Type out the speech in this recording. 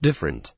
different.